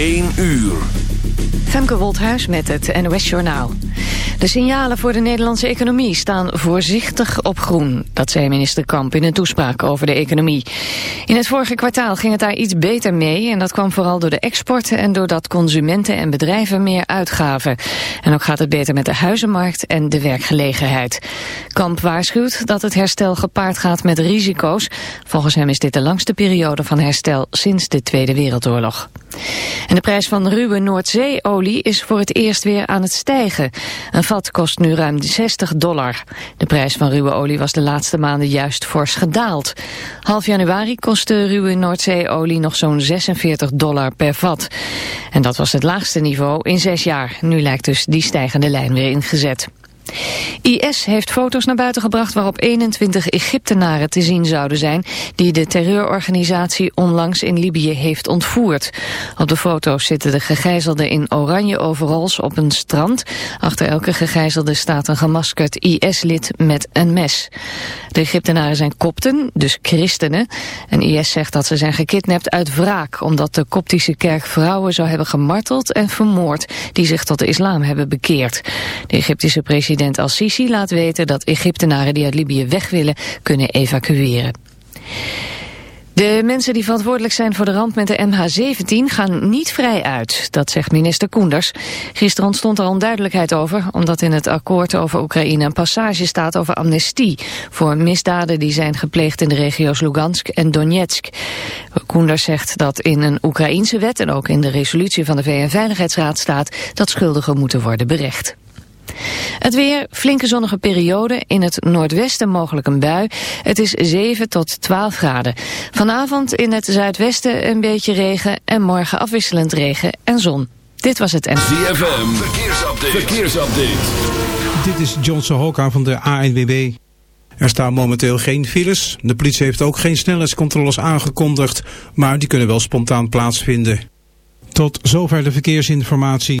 1 uur. Femke Wolthuis met het NOS Journaal. De signalen voor de Nederlandse economie staan voorzichtig op groen. Dat zei minister Kamp in een toespraak over de economie. In het vorige kwartaal ging het daar iets beter mee... en dat kwam vooral door de exporten en doordat consumenten en bedrijven meer uitgaven. En ook gaat het beter met de huizenmarkt en de werkgelegenheid. Kamp waarschuwt dat het herstel gepaard gaat met risico's. Volgens hem is dit de langste periode van herstel sinds de Tweede Wereldoorlog. En de prijs van ruwe Noordzeeolie is voor het eerst weer aan het stijgen. Een vat kost nu ruim 60 dollar. De prijs van ruwe olie was de laatste maanden juist fors gedaald. Half januari kostte ruwe Noordzeeolie nog zo'n 46 dollar per vat. En dat was het laagste niveau in zes jaar. Nu lijkt dus die stijgende lijn weer ingezet. IS heeft foto's naar buiten gebracht waarop 21 Egyptenaren te zien zouden zijn die de terreurorganisatie onlangs in Libië heeft ontvoerd. Op de foto's zitten de gegijzelden in oranje overalls op een strand. Achter elke gegijzelde staat een gemaskerd IS-lid met een mes. De Egyptenaren zijn kopten, dus christenen. En IS zegt dat ze zijn gekidnapt uit wraak omdat de koptische kerk vrouwen zou hebben gemarteld en vermoord die zich tot de islam hebben bekeerd. De Egyptische president President Al-Sisi laat weten dat Egyptenaren die uit Libië weg willen kunnen evacueren. De mensen die verantwoordelijk zijn voor de ramp met de MH17 gaan niet vrij uit, dat zegt minister Koenders. Gisteren ontstond er onduidelijkheid over, omdat in het akkoord over Oekraïne een passage staat over amnestie voor misdaden die zijn gepleegd in de regio's Lugansk en Donetsk. Koenders zegt dat in een Oekraïense wet en ook in de resolutie van de VN-veiligheidsraad staat dat schuldigen moeten worden berecht. Het weer, flinke zonnige periode, in het noordwesten mogelijk een bui. Het is 7 tot 12 graden. Vanavond in het zuidwesten een beetje regen en morgen afwisselend regen en zon. Dit was het en... ZFM, verkeersupdate. verkeersupdate. Dit is Johnson Hoka van de ANWB. Er staan momenteel geen files. De politie heeft ook geen snelheidscontroles aangekondigd, maar die kunnen wel spontaan plaatsvinden. Tot zover de verkeersinformatie.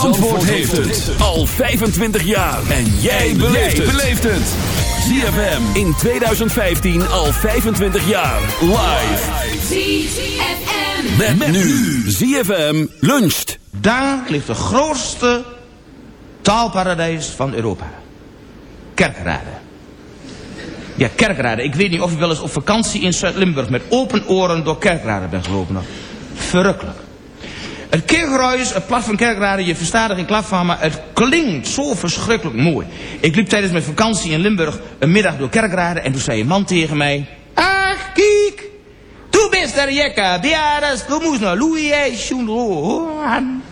Zandvoort heeft het al 25 jaar. En jij beleeft het. ZFM in 2015 al 25 jaar. Live. ZFM. Met, met nu. ZFM luncht. Daar ligt de grootste taalparadijs van Europa. Kerkrade. Ja, Kerkrade. Ik weet niet of u wel eens op vakantie in Zuid-Limburg met open oren door Kerkrade bent gelopen. Verrukkelijk. Het kerkruis, het plat van kerkraden, je verstaat er geen klap van, maar het klinkt zo verschrikkelijk mooi. Ik liep tijdens mijn vakantie in Limburg een middag door kerkraden en toen zei een man tegen mij... Ach, kijk, tu bist er jekka, biaras, tu moest naar Louis, Schoenroan.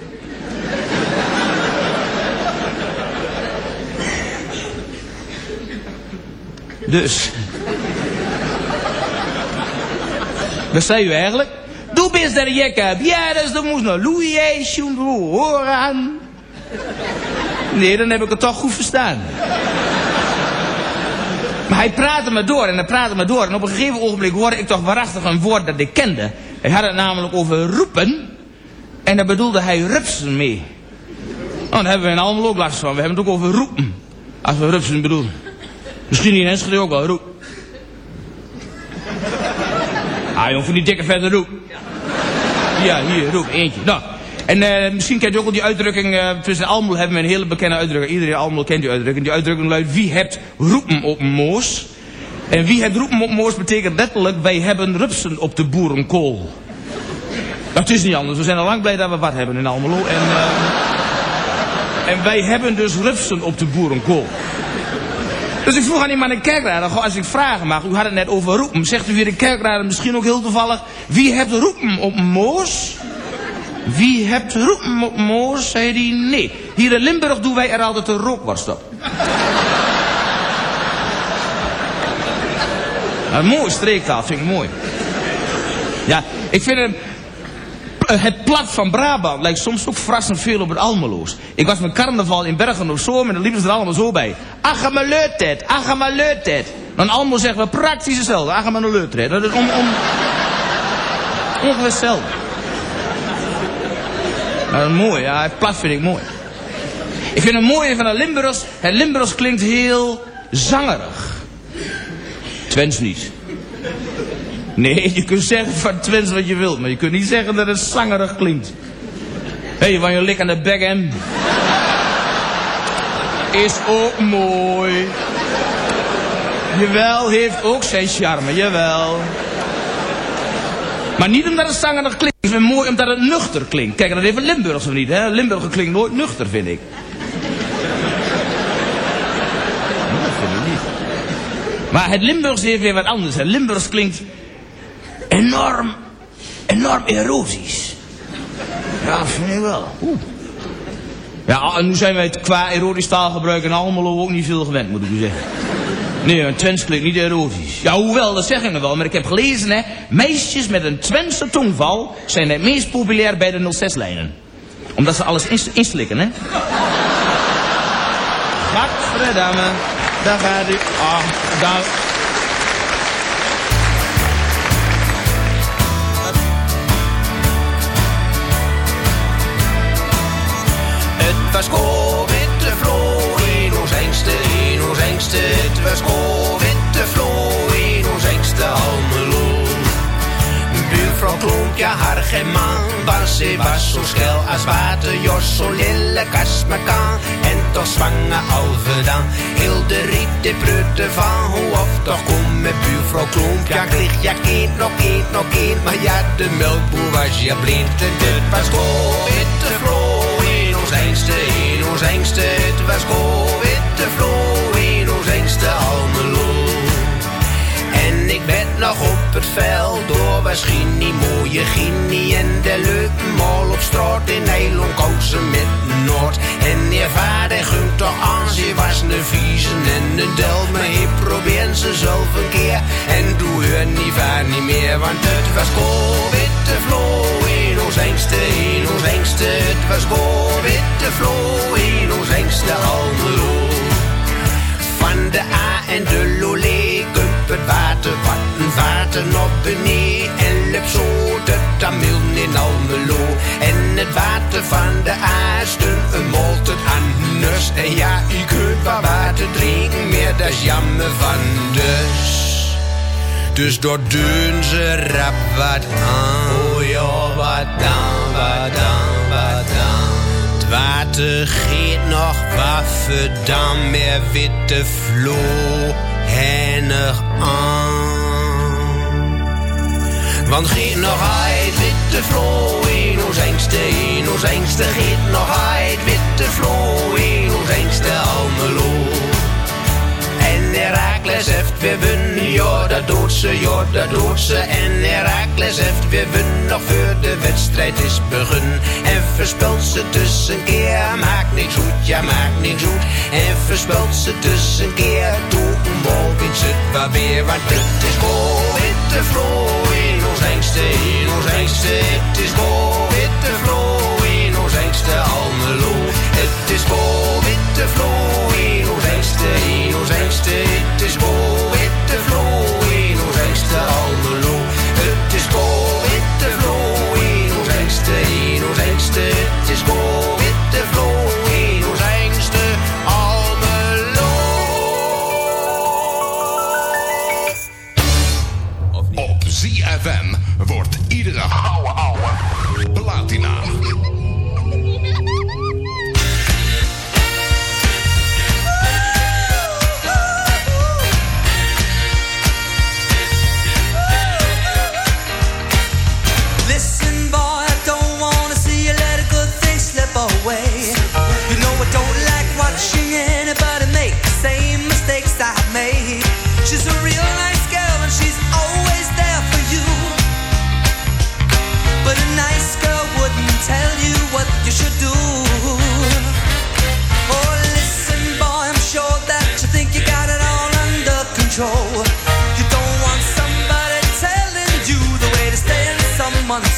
Dus... Wat zei u eigenlijk? Du bist der Jacob. Ja, dus dan moest naar Louis horen. Nee, dan heb ik het toch goed verstaan. Maar hij praatte me door en hij praatte me door. En op een gegeven ogenblik hoorde ik toch waarachtig een woord dat ik kende. Hij had het namelijk over roepen. En daar bedoelde hij rupsen mee. Nou, daar hebben we in Almelo ook last van. We hebben het ook over roepen. Als we rupsen bedoelen. Misschien in Enschede ook wel, roep. Ah, jongen, van die dikke vette roep. Ja, hier, roep, eentje. Nou, en eh, misschien kent u ook wel die uitdrukking, eh, tussen Almelo hebben we een hele bekende uitdrukking. Iedereen Almelo kent die uitdrukking. Die uitdrukking luidt, wie hebt roepen op moos? En wie hebt roepen op moos betekent letterlijk, wij hebben rupsen op de boerenkool. Dat is niet anders. We zijn al lang blij dat we wat hebben in Almelo. En, eh, en wij hebben dus rupsen op de boerenkool. Dus ik vroeg aan die man in kerkraad, als ik vragen mag, u had het net over roepen. Zegt u weer in kerkraad misschien ook heel toevallig, wie hebt roepen op een moos? Wie hebt roepen op een moos? Zei hij, nee. Hier in Limburg doen wij er altijd een rookworst op. Een mooie streektaal, vind ik mooi. Ja, ik vind hem... eh, Het plat van Brabant lijkt soms ook verrassend veel op het Almeloos. Ik was met carnaval in Bergen op Zoom en dan liepen ze er allemaal zo bij. Agamaleurtijd, agamaleurtijd. Dan Almelo zeggen we praktisch hetzelfde. Agamaleurtijd. Dat is om... om... Ongeveer hetzelfde. Nou, mooi, ja, het plat vind ik mooi. Ik vind het mooie van het Limburgs, het Limburgs klinkt heel zangerig. Twents niet. Nee, je kunt zeggen van Twents wat je wilt, maar je kunt niet zeggen dat het zangerig klinkt. Hé, hey, van je lik aan de bek hem. Is ook mooi. Jawel, heeft ook zijn charme, jawel. Maar niet omdat het zangerig klinkt. Het is mooi omdat het nuchter klinkt. Kijk, dat even Limburgs of niet, hè? Limburger klinkt nooit nuchter, vind ik. Dat vind ik niet. Maar het Limburgs heeft weer wat anders. Het Limburgs klinkt enorm, enorm erotisch. Ja, vind ik wel. Ja, en nu zijn wij het qua erotisch taalgebruik in Almelo ook niet veel gewend, moet ik u zeggen. Nee, een Twents klinkt niet erotisch. Ja, hoewel, dat zeg ik nog wel. Maar ik heb gelezen, hè. Meisjes met een Twentse tongval zijn het meest populair bij de 06-lijnen. Omdat ze alles ins inslikken, hè. Gadverdamme. Daar gaat u. Ah, daar. Kloompje, haar geen man, was ze was zo schel als water. Jos, zo kast me kan, en toch zwanger alve dan. Heel de riet, de prutte van, hoe of toch kom met buurvrouw Kloompje. Ja, kreeg ja kind, nog kind, nog kind, maar ja, de melkboer was ja blind. En het was witte vlo in ons engste, in ons engste. Het was witte vlo in ons engste Almelo. En ik ben nog op het veld door Waschini, mooie Gini en de leuke mol op straat in Nederland kozen met Noord. En je vader gunt toch aan, ze was een viezen en een del, maar ik probeer ze zelf een keer. En doe hun niet vaar niet meer, want het was witte vlo in ons engste, in ons engste. Het was witte vlo in ons engste Almelo. Van de A en de Lolé kump het water wat water op beneden en lep zo de in Almelo. En het water van de A stond een molt het anders. En ja, u kunt wel water drinken, meer dat is jammer van dus. Dus door doen ze rap wat aan. Oh ja, wat dan, wat dan, wat dan. Het water giet nog waffe dan meer witte vlo hennig aan. Want giet nog uit witte vlo in ons engste, in ons engste giet nog uit witte vlo in ons engste Almelo. En Herakles heeft weer wun, ja dat doet ze, ja dat doet ze. En Herakles heeft weer wun, nog voor de wedstrijd is begun. En verspelt ze tussenkeer, maakt niks goed, ja maakt niks goed. En verspelt ze tussenkeer, toe een ze het wel weer. Want het is goal, witte in ons engste, in ons engste. Het is goal, witte vlo in ons engste Almelo. Het is goal, witte vlo in ons engste, in ons engste.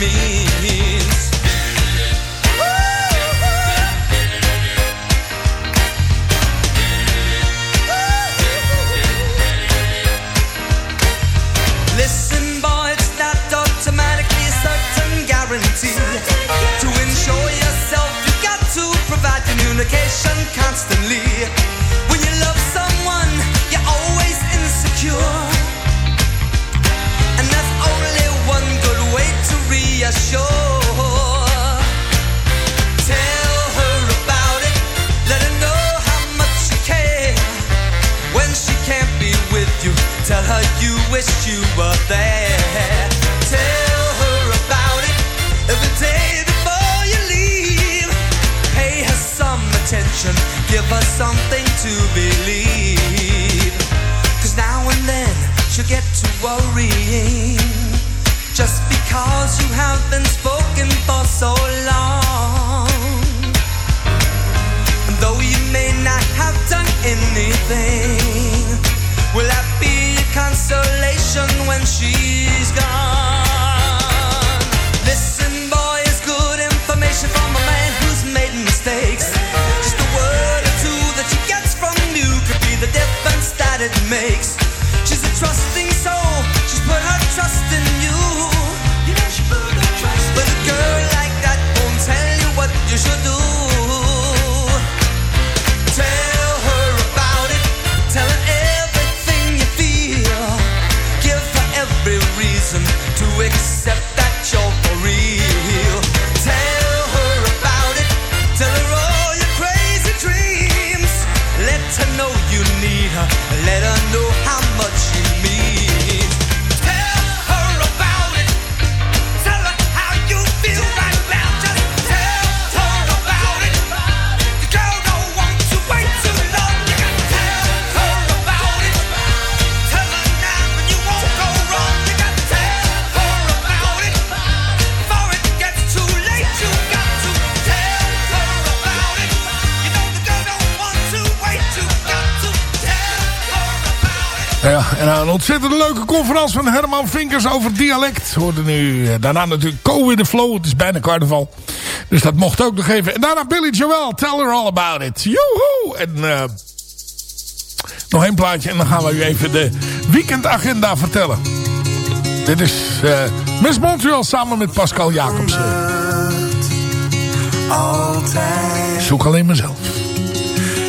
me. ontzettend leuke conferentie van Herman Vinkers over dialect. Hoorde nu eh, daarna natuurlijk Co in the Flow. Het is bijna carnaval. Dus dat mocht ook nog even. En daarna Billy Joel. Tell her all about it. Joehoe! En eh, nog één plaatje. En dan gaan we u even de weekendagenda vertellen. Dit is eh, Miss Montreal samen met Pascal Jacobsen. Zoek alleen mezelf.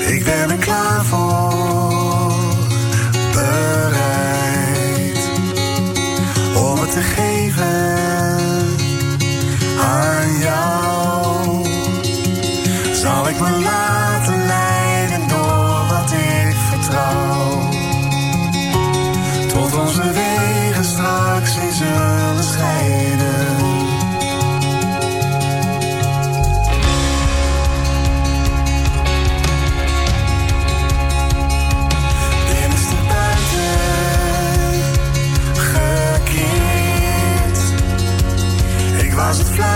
Ik ben er klaar voor. cloud. als het.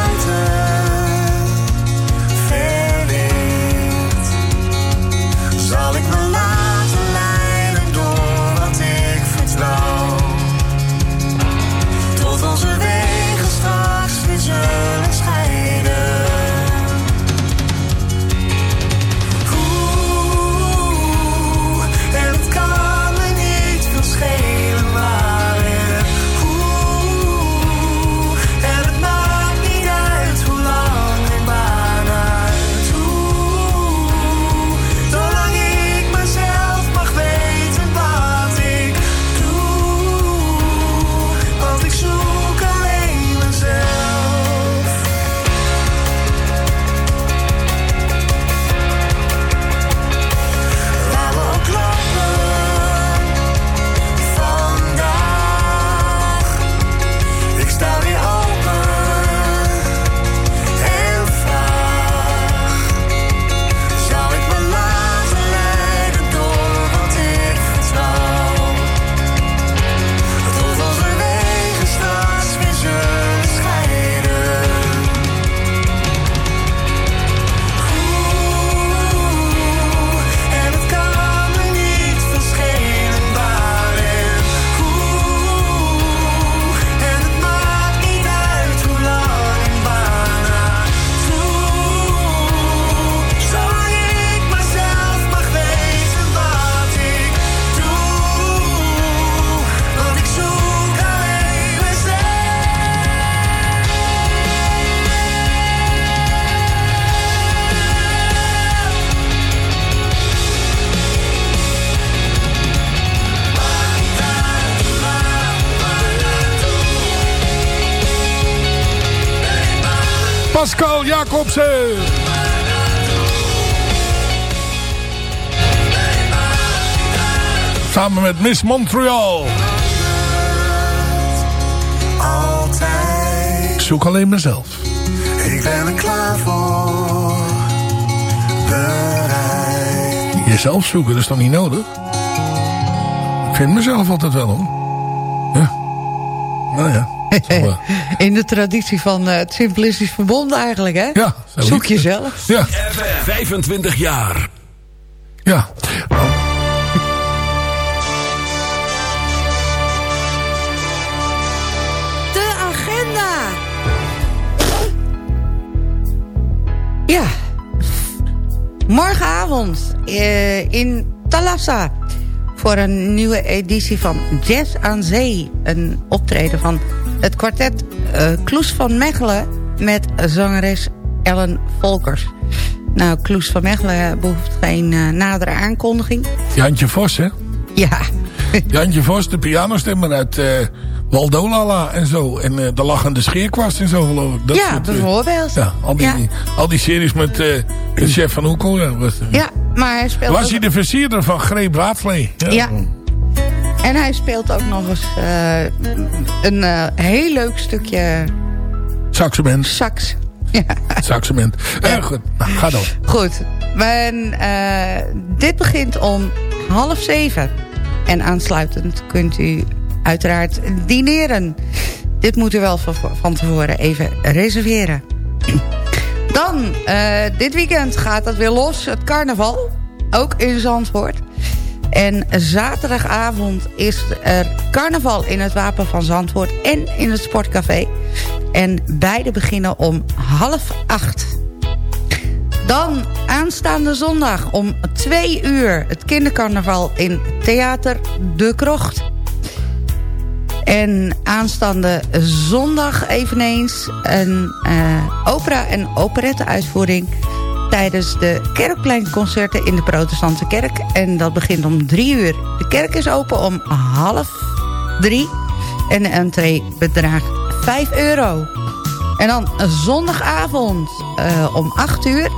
Pascal Jacobsen. Samen met Miss Montreal. Altijd. Ik zoek alleen mezelf. Ik ben er klaar voor. Bereid. Jezelf zoeken, dat is toch niet nodig? Ik vind mezelf altijd wel hoor. Ja. Nou ja. In de traditie van eh, het Simplistisch Verbond eigenlijk, hè? Ja. Zoek jezelf. Ja. 25 jaar. Ja. De agenda. Ja. Morgenavond eh, in Talassa voor een nieuwe editie van Jazz aan Zee. Een optreden van het kwartet Kloes van Mechelen met zangeres Ellen Volkers. Nou, Kloes van Mechelen behoeft geen eh, nadere aankondiging. Jantje Vos, hè? Ja, Jantje Vos, de pianostemmer uit eh Waldolala en zo. En eh, de lachende scheerkwast en zo, geloof ik. Dat ja soort, eh, bijvoorbeeld. ja, al die, Ja. al die series met eh de chef van Hoekel. Ja, was, Ja, maar hij speelt was ook- hij de versierder van Greep Braadslee. Ja. En hij speelt ook nog eens eh, een eh, heel leuk stukje Saxement. sax. Ja, Saxement. Eh, goed, nou, ga door. goed. En, dit begint om half zeven. En aansluitend kunt u uiteraard dineren. Dit moet u wel van, van tevoren even reserveren. Dan, dit weekend gaat het weer los, het carnaval. Ook in Zandvoort. En zaterdagavond is er carnaval in het Wapen van Zandvoort en in het Sportcafé. En beide beginnen om half acht. Dan aanstaande zondag om twee uur het kindercarnaval in Theater De Krocht. En aanstaande zondag eveneens een eh, opera- en operette-uitvoering... tijdens de kerkpleinconcerten in de protestantse kerk. En dat begint om drie uur. De kerk is open om half drie. En de entree bedraagt 5 euro. En dan zondagavond eh, om 8 uur...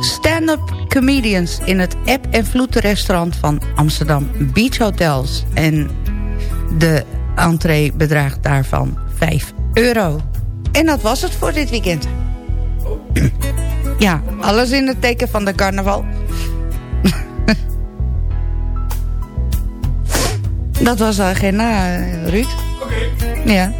stand-up comedians in het App en Vloed restaurant van Amsterdam Beach Hotels. En de entree bedraagt daarvan 5 euro. En dat was het voor dit weekend. Ja, alles in het teken van de carnaval. dat was de agenda, eh, Ruud. Oké. Ja.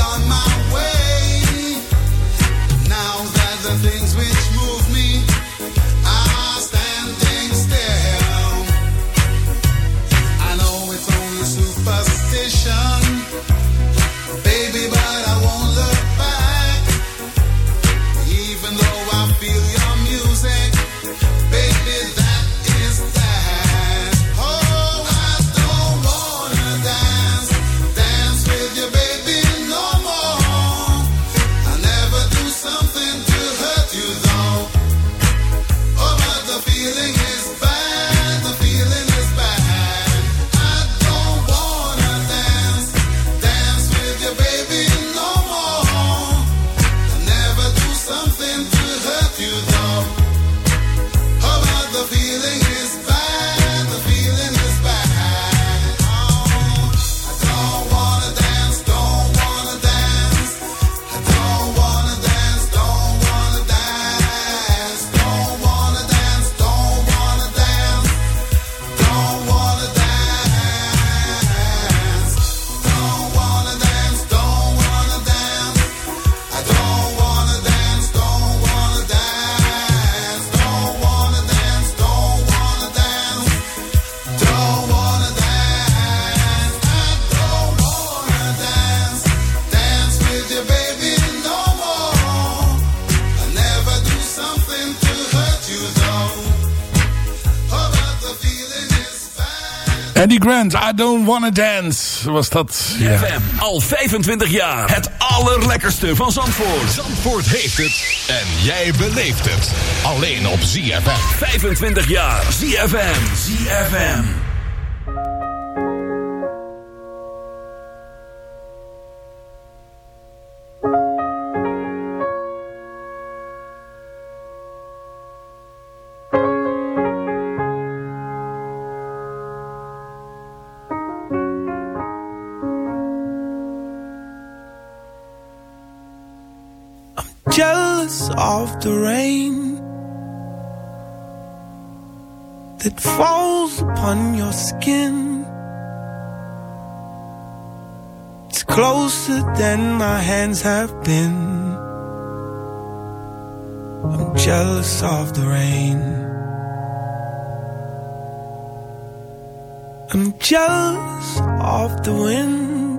On my Wanna Dance was dat. Ja. FM, al 25 jaar. Het allerlekkerste van Zandvoort. Zandvoort heeft het en jij beleeft het. Alleen op ZFM. 25 jaar. ZFM. ZFM. of the rain that falls upon your skin. It's closer than my hands have been. I'm jealous of the rain. I'm jealous of the wind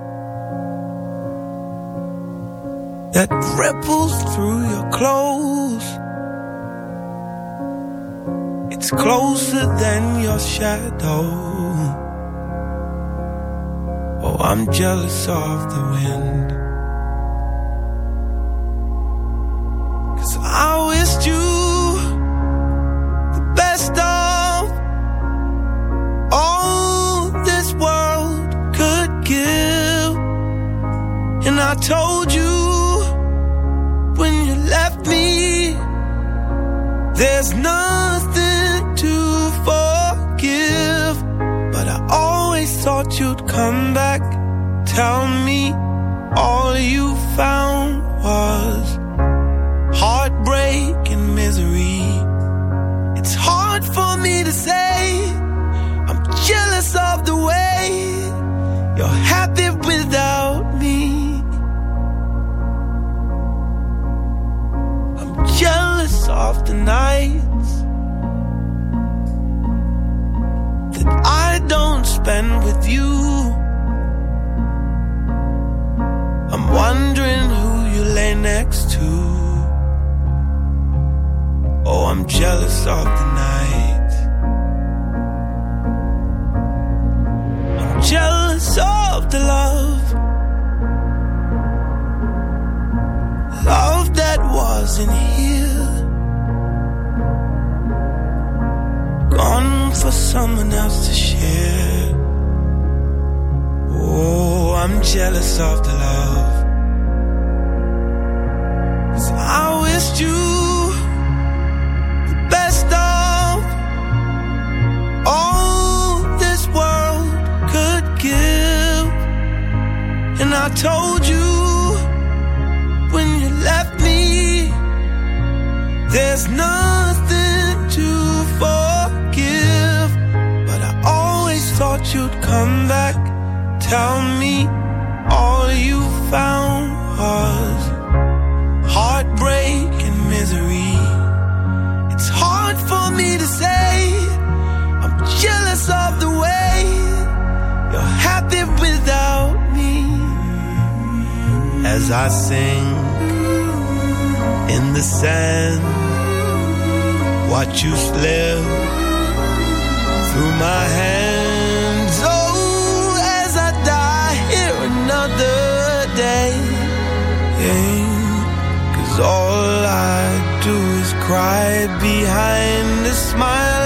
that close. It's closer than your shadow. Oh, I'm jealous of the wind. Nothing to forgive, but I always thought you'd come back. Tell me cried behind the smile.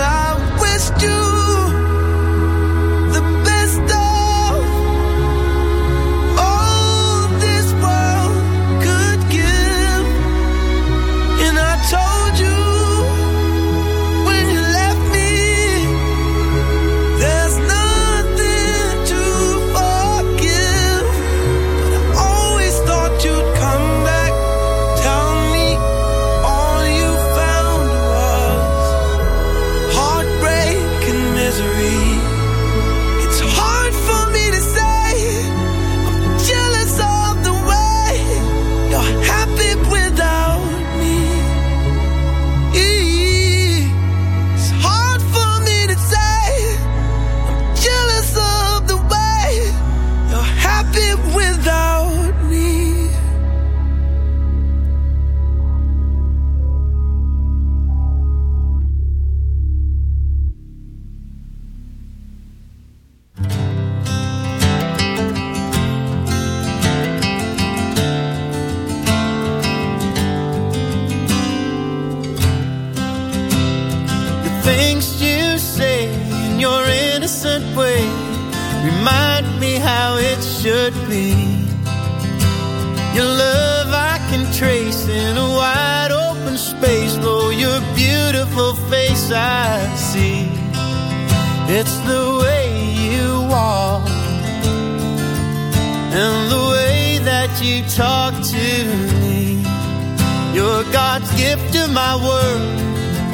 God's gift to my world,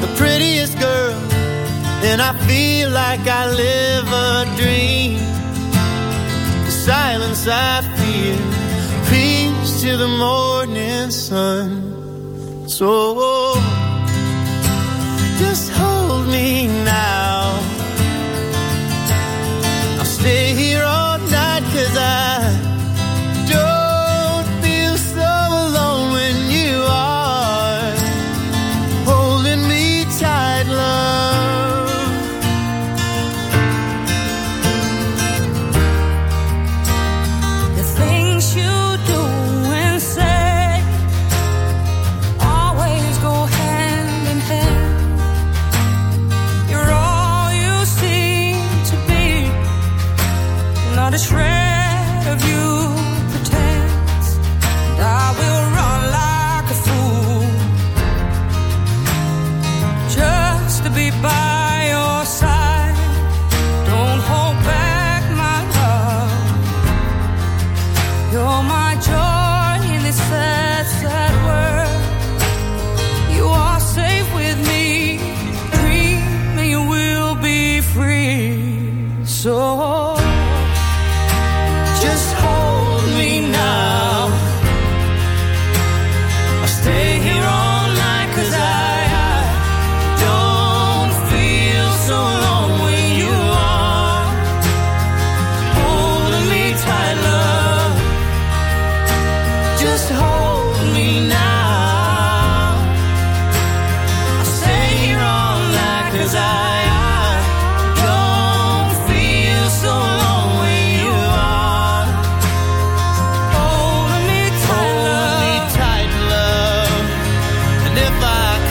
the prettiest girl, and I feel like I live a dream. The silence I feel, peace to the morning sun. So just.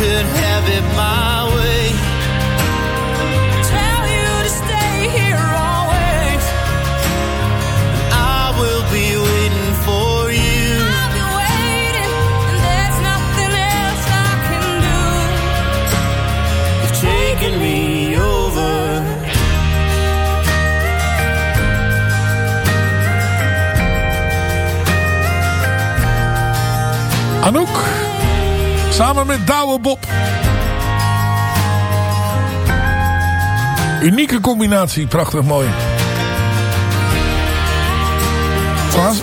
could have it my Samen met Douwe Bob. Unieke combinatie, prachtig mooi. Klaas?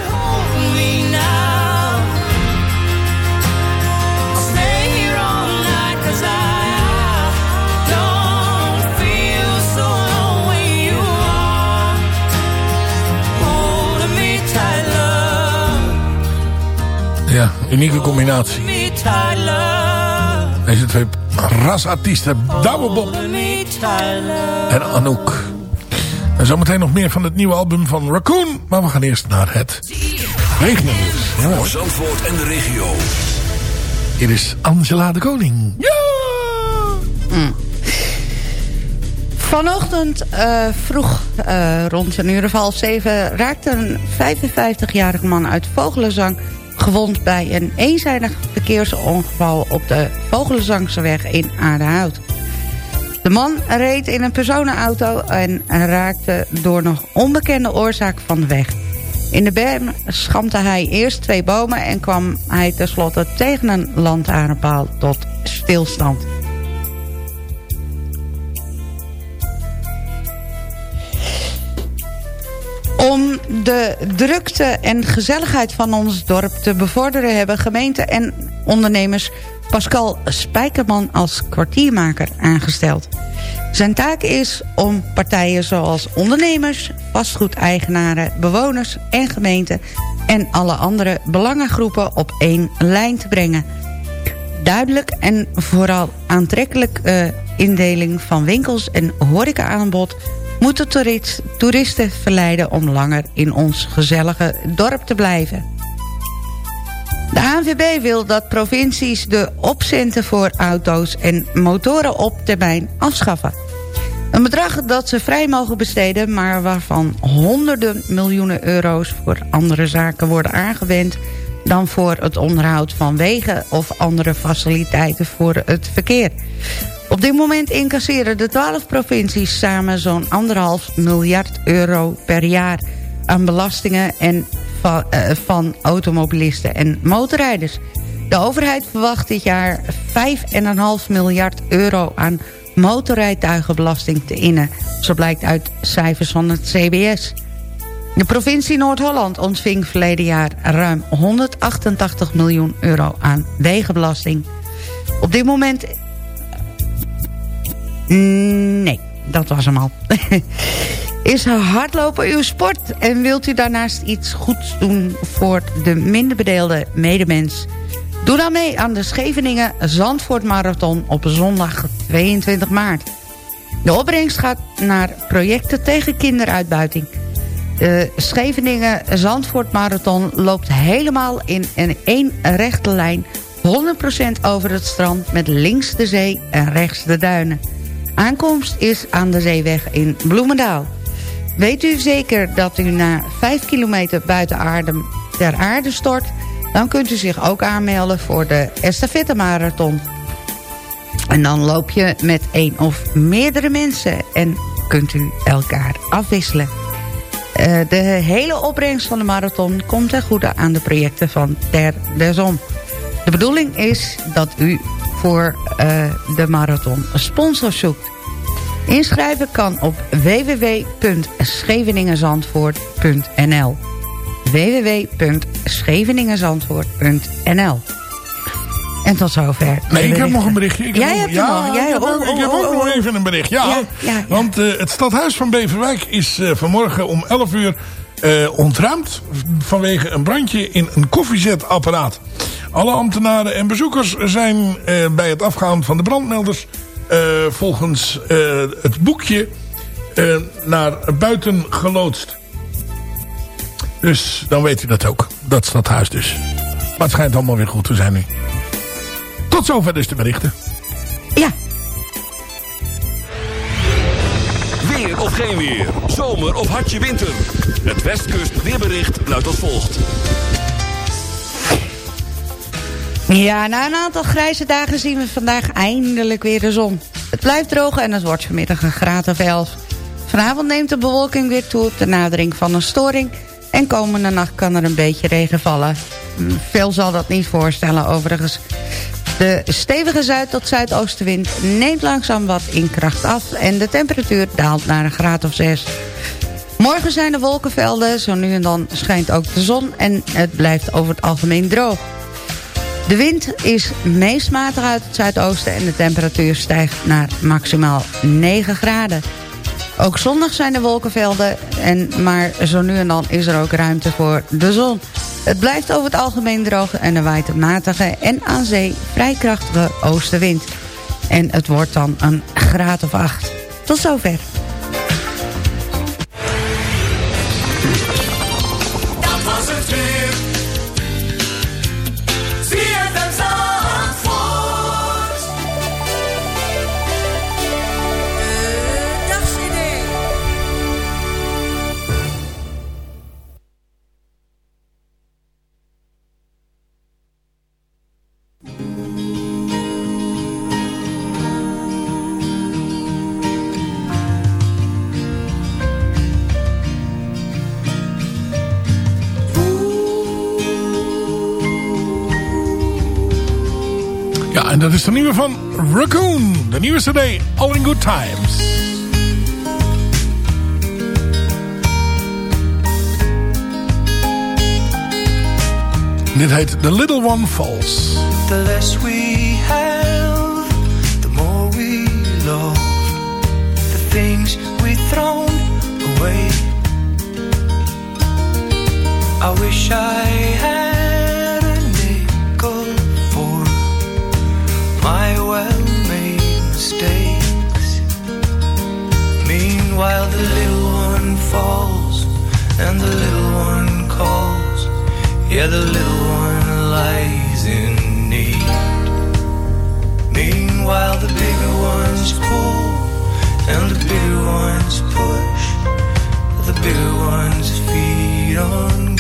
Ja, unieke combinatie. Deze twee rasartiesten, Douwe Bob en Anouk. En zometeen nog meer van het nieuwe album van Raccoon. Maar we gaan eerst naar het. Ja. Voor Zandvoort en de regio. Hier is Angela de Koning. Ja! Vanochtend eh, vroeg, eh, rond een uur of half zeven... raakte een 55-jarige man uit Vogelenzang gewond... bij een eenzijdig verkeersongeval op de Vogelenzangseweg in Aardehout. De man reed in een personenauto en raakte door nog onbekende oorzaak van de weg. In de berm schampte hij eerst twee bomen... en kwam hij tenslotte tegen een lantaarnpaal tot stilstand. Om de drukte en gezelligheid van ons dorp te bevorderen... hebben gemeente en ondernemers Pascal Spijkerman als kwartiermaker aangesteld. Zijn taak is om partijen zoals ondernemers, vastgoedeigenaren, bewoners en gemeenten... en alle andere belangengroepen op één lijn te brengen. Duidelijk en vooral aantrekkelijk eh, indeling van winkels en horeca-aanbod... moet de toerist- toeristen verleiden om langer in ons gezellige dorp te blijven. De ANVB wil dat provincies de opcenten voor auto's en motoren op termijn afschaffen. Een bedrag dat ze vrij mogen besteden... maar waarvan honderden miljoenen euro's voor andere zaken worden aangewend... dan voor het onderhoud van wegen of andere faciliteiten voor het verkeer. Op dit moment incasseren de 12 provincies samen zo'n anderhalf miljard euro per jaar... aan belastingen en van, eh, van automobilisten en motorrijders. De overheid verwacht dit jaar 5,5 miljard euro aan motorrijtuigenbelasting te innen. Zo blijkt uit cijfers van het CBS. De provincie Noord-Holland ontving verleden jaar ruim 188 miljoen euro aan wegenbelasting. Op dit moment... Nee, dat was hem al. Is hardlopen uw sport en wilt u daarnaast iets goeds doen voor de minder bedeelde medemens? Doe dan mee aan de Scheveningen Zandvoort Marathon op zondag 22 maart. De opbrengst gaat naar projecten tegen kinderuitbuiting. De Scheveningen Zandvoort Marathon loopt helemaal in een één rechte lijn... 100% over het strand met links de zee en rechts de duinen. Aankomst is aan de zeeweg in Bloemendaal. Weet u zeker dat u na 5 kilometer buiten aarde ter aarde stort... dan kunt u zich ook aanmelden voor de Estafette Marathon. En dan loop je met één of meerdere mensen en kunt u elkaar afwisselen. Eh, de hele opbrengst van de marathon komt ten goede aan de projecten van Ter de Zon. De bedoeling is dat u voor eh, de marathon sponsor zoekt. Inschrijven kan op www.scheveningenzandvoort.nl www.scheveningenzandvoort.nl En tot zover. Nee, ik heb nog een berichtje. Ik Jij hebt ja. Jij, ik heb, oh, ook, ik oh, heb oh, ook nog even een bericht. Ja, Ja, ja, ja. want eh, het stadhuis van Beverwijk is eh, vanmorgen om 11 uur ontruimd... vanwege een brandje in een koffiezetapparaat. Alle ambtenaren en bezoekers zijn eh, bij het afgaan van de brandmelders... eh, volgens eh, het boekje eh, naar buiten geloodst. Dus dan weet u dat ook. Dat stadhuis dus. Maar het schijnt allemaal weer goed te zijn nu. Tot zover dus de berichten. Ja. Weer of geen weer. Zomer of hartje winter. Het Westkust weerbericht luidt als volgt. Ja, na een aantal grijze dagen zien we vandaag eindelijk weer de zon. Het blijft droog en het wordt vanmiddag een graad of 11. Vanavond neemt de bewolking weer toe op de nadering van een storing... en komende nacht kan er een beetje regen vallen. Hm, Veel zal dat niet voorstellen overigens. De stevige zuid- tot zuidoostenwind neemt langzaam wat in kracht af... en de temperatuur daalt naar een graad of 6. Morgen zijn de wolkenvelden, zo nu en dan schijnt ook de zon... en het blijft over het algemeen droog. De wind is meest matig uit het zuidoosten... en de temperatuur stijgt naar maximaal 9 graden. Ook zondag zijn er wolkenvelden, en, maar zo nu en dan is er ook ruimte voor de zon. Het blijft over het algemeen droog en er waait een matige en aan zee vrij krachtige oostenwind. En het wordt dan een graad of acht. Tot zover. Is de nieuwe van Raccoon. De nieuwe cd, All in Good Times. Dit heet The Little One Falls. The less we have, the more we love. The things we thrown away. I wish I had my well-made mistakes. Meanwhile, the little one falls and the little one calls. Yeah, the little one lies in need. Meanwhile, the bigger ones pull and the bigger ones push. The bigger ones feed on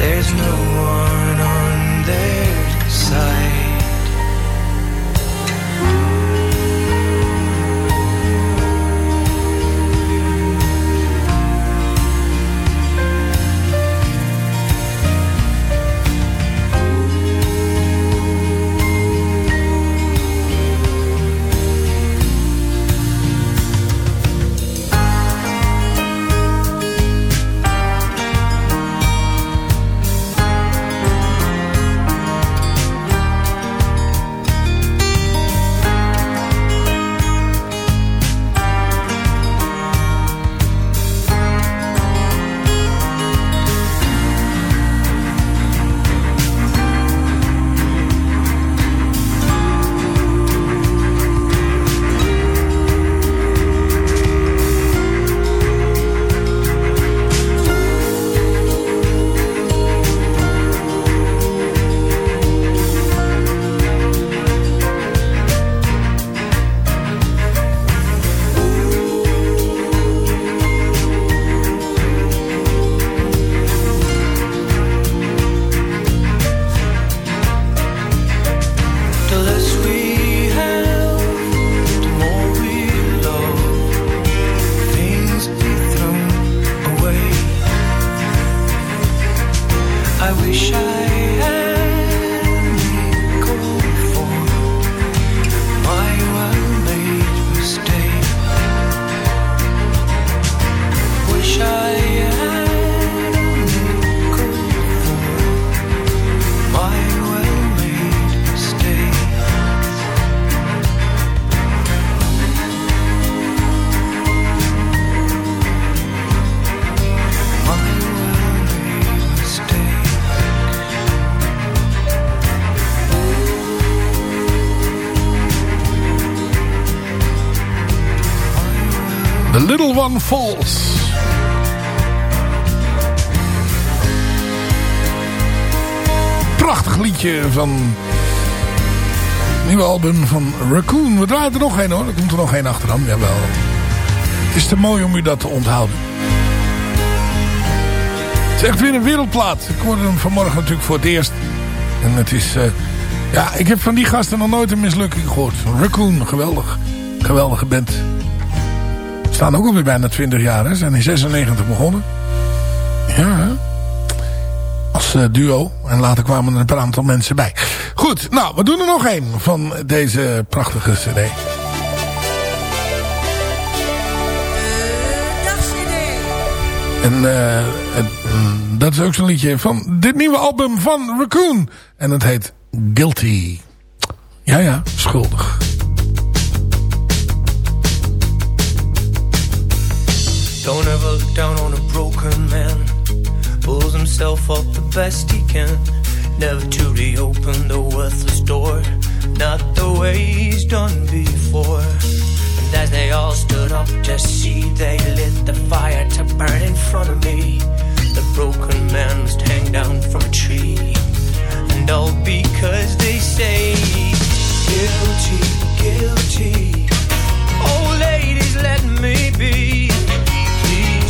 there's no Prachtig liedje van het nieuwe album van Raccoon. We draaien er nog één hoor. Er komt er nog één achteraan. Jawel. Het is te mooi om u dat te onthouden. Het is echt weer een wereldplaat. Ik hoorde hem vanmorgen natuurlijk voor het eerst. En het is... eh, ja, ik heb van die gasten nog nooit een mislukking gehoord. Raccoon, geweldig. Geweldige band. Staan ook alweer bijna 20 jaar. Hè. Zijn in 96 begonnen. Ja, hè? Als eh, duo. En later kwamen er een aantal mensen bij. Goed, nou, we doen er nog één van deze prachtige cd. En eh, het, mm, dat is ook zo'n liedje van dit nieuwe album van Raccoon. En het heet Guilty. Ja, ja, schuldig. Don't ever look down on a broken man. Pulls himself up the best he can. Never to reopen the worthless door. Not the way he's done before. And as they all stood up to see, they lit the fire to burn in front of me. The broken man must hang down from a tree. And all because they say, guilty, guilty. Oh, ladies, let me be.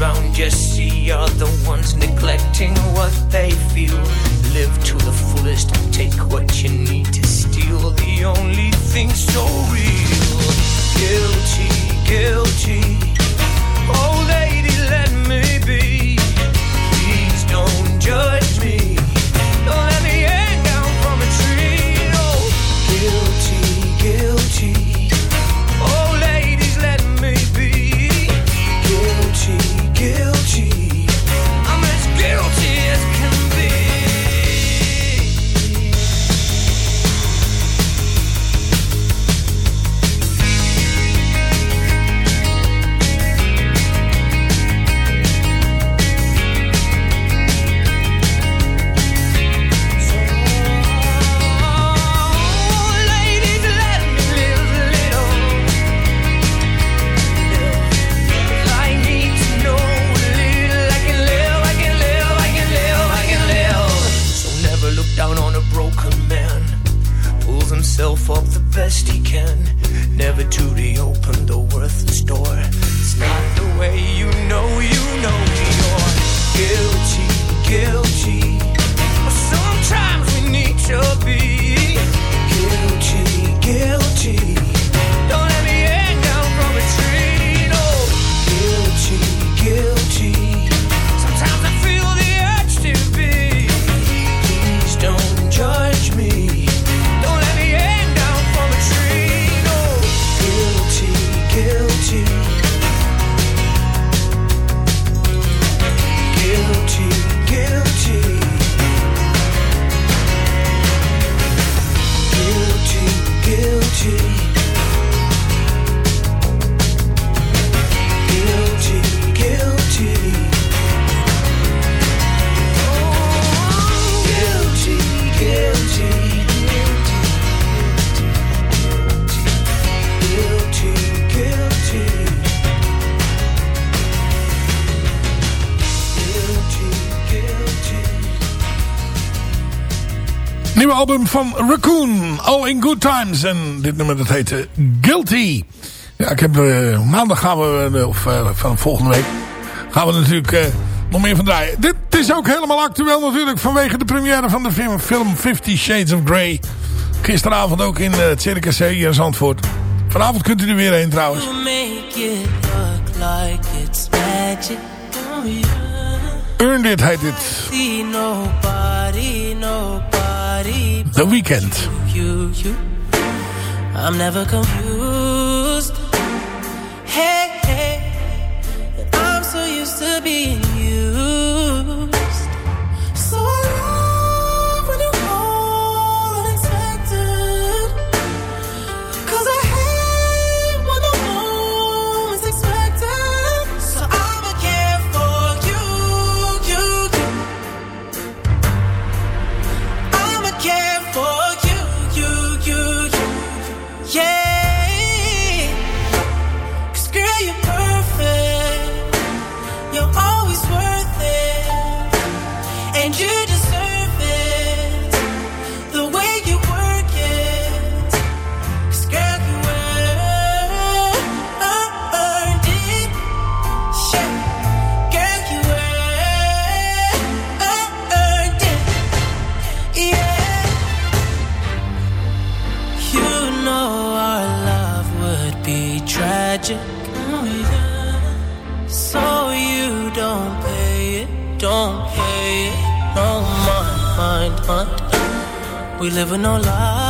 around you see are the ones neglecting what they feel. Live to the fullest, take what you need to steal. The only thing so real. Guilty, guilty. Oh, lady, let me be. Please don't judge me. Nieuwe album van Raccoon. All in Good Times. En dit nummer dat heet eh, Guilty. Ja, ik heb eh, maandag gaan we, eh, of van volgende week, gaan we natuurlijk nog meer van draaien. Dit is ook helemaal actueel natuurlijk vanwege de première van de film, film Fifty Shades of Grey. Gisteravond ook in het Circus hier in Zandvoort. Vanavond kunt u er weer heen trouwens. You make it look like it's magic. Yeah. Earned It heet dit. The you. I'm never confused. Hey, hey. I'm so used to being We live in no lies.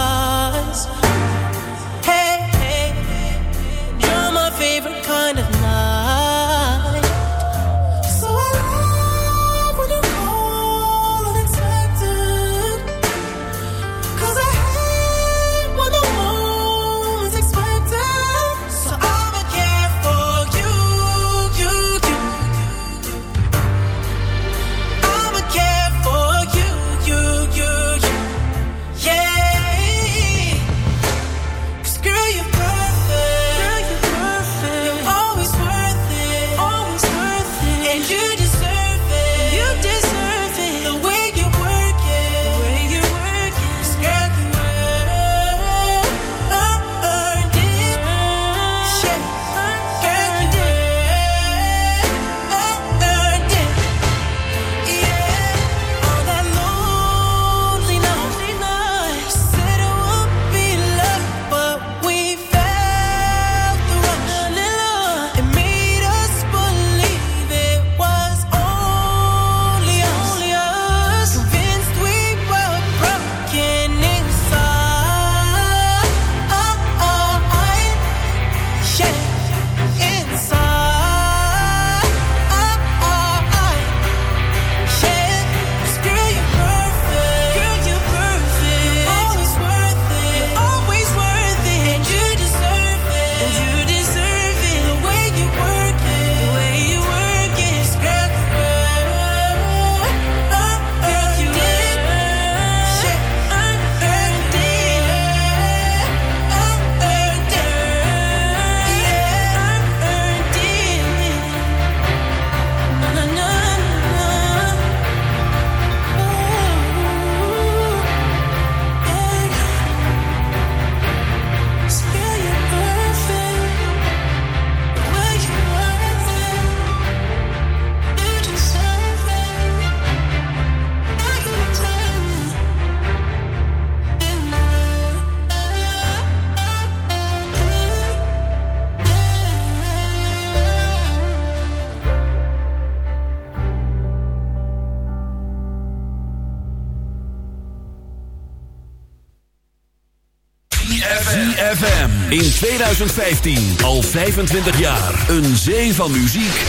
In 2015 al 25 jaar. Een zee van muziek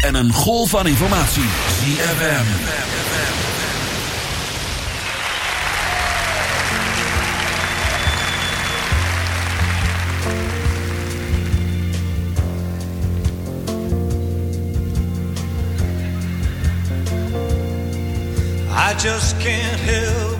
en een golf van informatie. ZFM. I just can't help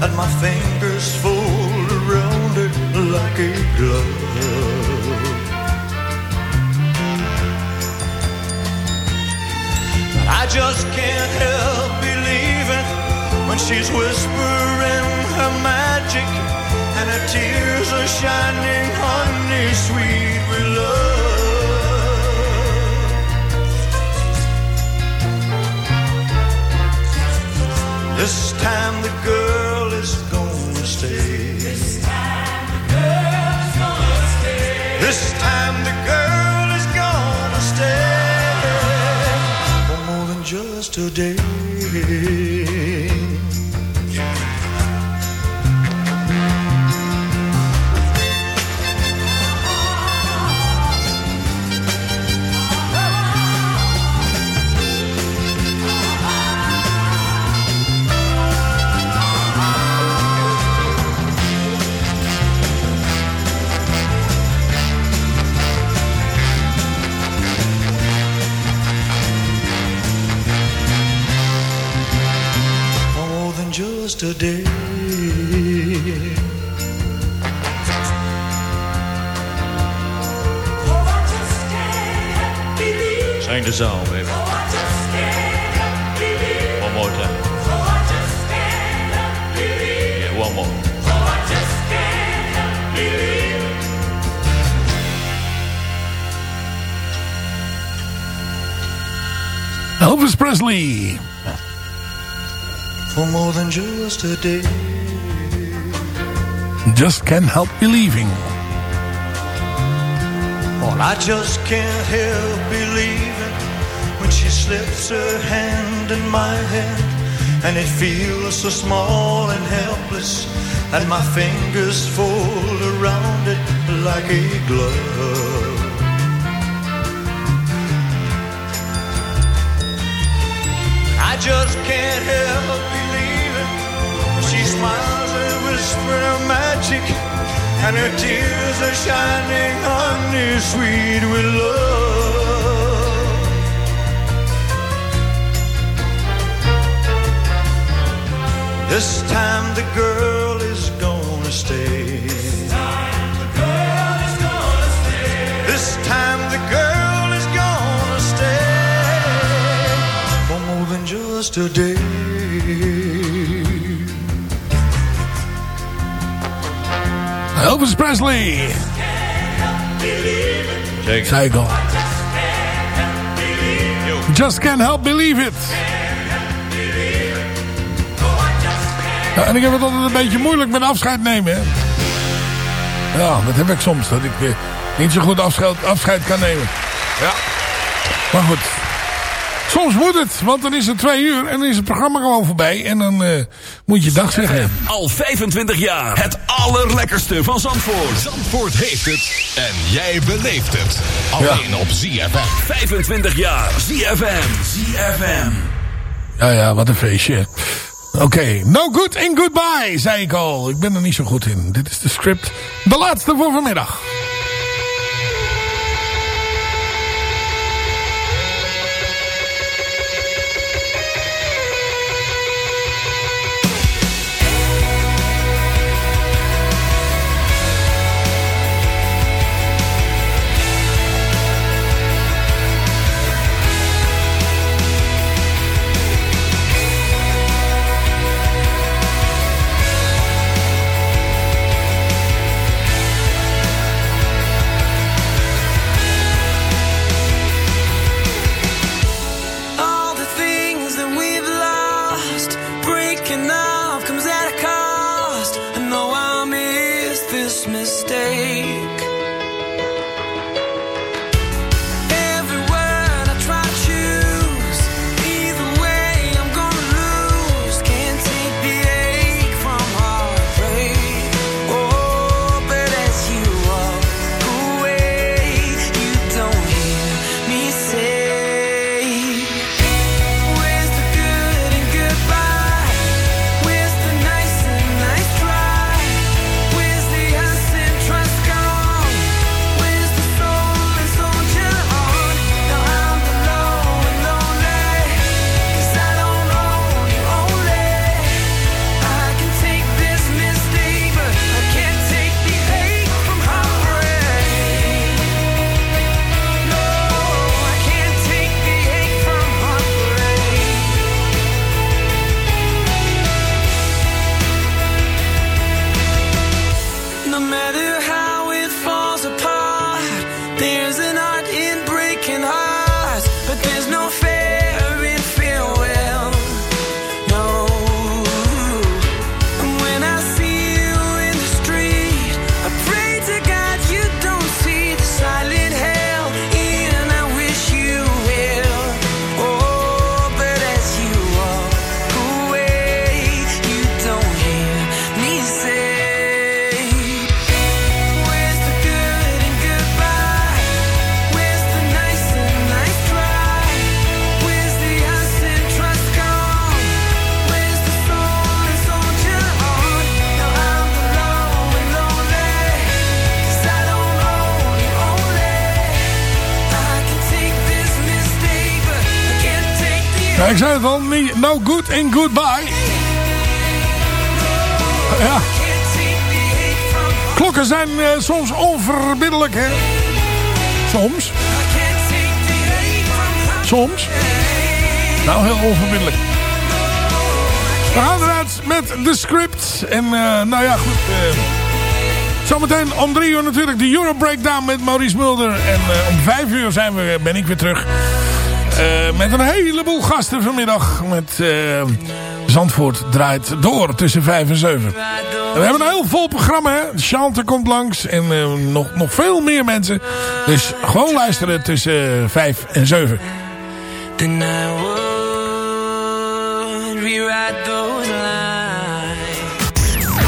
that my fingers fold around it like a glove. But I just can't help believing when she's whispering her magic and her tears are shining honey sweet with love. This time the girl stay. This time the girl is gonna stay. This time the girl is gonna stay for more than just a day. Just a day. Sing the song, baby. One more time. Yeah, one more. Elvis Presley. For more than just a day. Just can't help believing. Well, I just can't help believing when she slips her hand in my hand and it feels so small and helpless and my fingers fold around it like a glove. I just can't help believing when she smiles and whispers her magic and her tears are shining honey sweet with love. This time the girl is gonna stay. This time the girl is gonna stay. This time the girl is gonna stay for more than just a day. Elvis Presley. Zeker. Zei ik al. Just can't help believe it. Ja, en ik heb het altijd een beetje moeilijk met afscheid nemen. Hè? Ja, dat heb ik soms. Dat ik eh, niet zo goed afscheid, afscheid kan nemen. Ja. Maar goed. Soms moet het, want dan is het twee uur en dan is het programma gewoon voorbij. En dan eh, moet je dag zeggen. Al 25 jaar. Het allerlekkerste van Zandvoort. Zandvoort heeft het en jij beleeft het. Alleen op ZFM. 25 jaar. ZFM. ZFM. Ja, ja, wat een feestje. Oké, no good and goodbye, zei ik al. Ik ben er niet zo goed in. Dit is de script. De laatste voor vanmiddag. Ik zei het al, no good and goodbye. Ja. Klokken zijn eh, soms onverbiddelijk, hè? Soms. Soms. Nou, heel onverbiddelijk. We gaan eruit met de script. En eh, nou ja, goed. eh, zometeen om drie uur natuurlijk de Euro Breakdown met Maurice Mulder. En om vijf uur zijn we, ben ik weer terug. Eh, met een heleboel gasten vanmiddag. Met eh, Zandvoort draait door tussen vijf en zeven. En we hebben een heel vol programma. Hè? Chante komt langs. En eh, nog, nog veel meer mensen. Dus gewoon luisteren tussen vijf en zeven. Then I would rewrite those lines.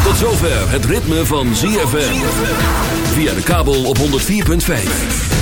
Tot zover het ritme van ZFM. Via de kabel op 104.5.